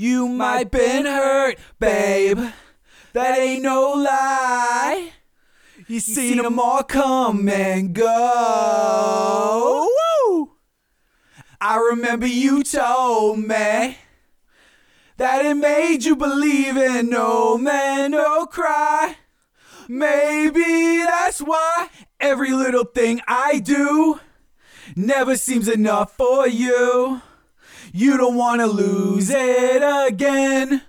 You might been hurt, babe. That ain't no lie. You seen them all come and go. Woo! I remember you told me that it made you believe in no man, no cry. Maybe that's why every little thing I do never seems enough for you. You don't wanna lose it again.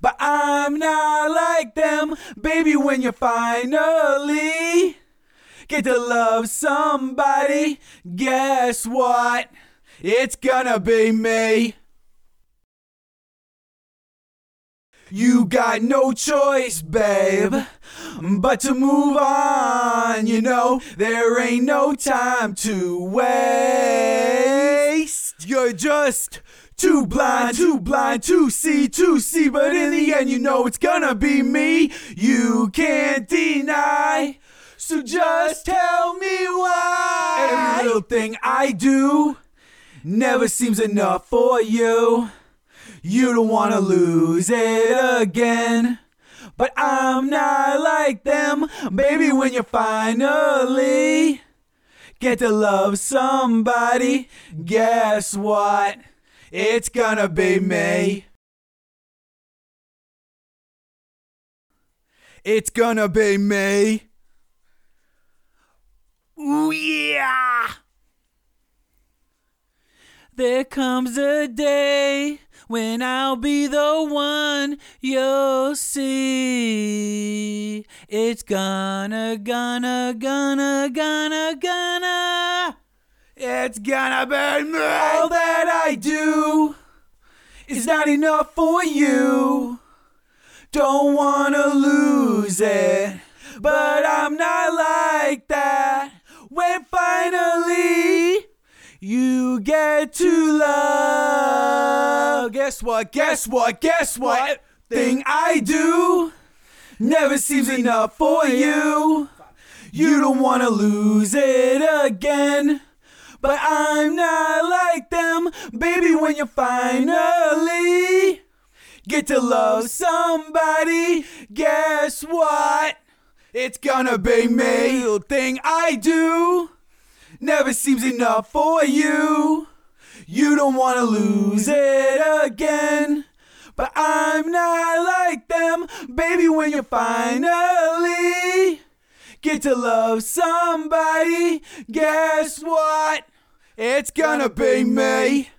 But I'm not like them, baby, when you finally get to love somebody, guess what? It's gonna be me. You got no choice, babe, but to move on. You know, there ain't no time to waste. You're just too blind, too blind to see, to see. But in the end, you know it's gonna be me. You can't deny. So just tell me why. Every little thing I do never seems enough for you. You don't wanna lose it again. But I'm not like them, baby, when you finally get to love somebody, guess what? It's gonna be me. It's gonna be me. Ooh, yeah! There comes a day when I'll be the one you'll see. It's gonna, gonna, gonna, gonna, gonna. It's gonna be me. All that I do is not enough for you. Don't wanna lose it, but I'm not like that. When finally you get to love. Guess what? Guess what? Guess what? Thing I do never seems enough for you. You don't wanna lose it again. But I'm not like them, baby, when you finally get to love somebody. Guess what? It's gonna be me. Little thing I do never seems enough for you. You don't wanna lose it again. But I'm not like them, baby, when you finally get to love somebody. Guess what? It's gonna be me.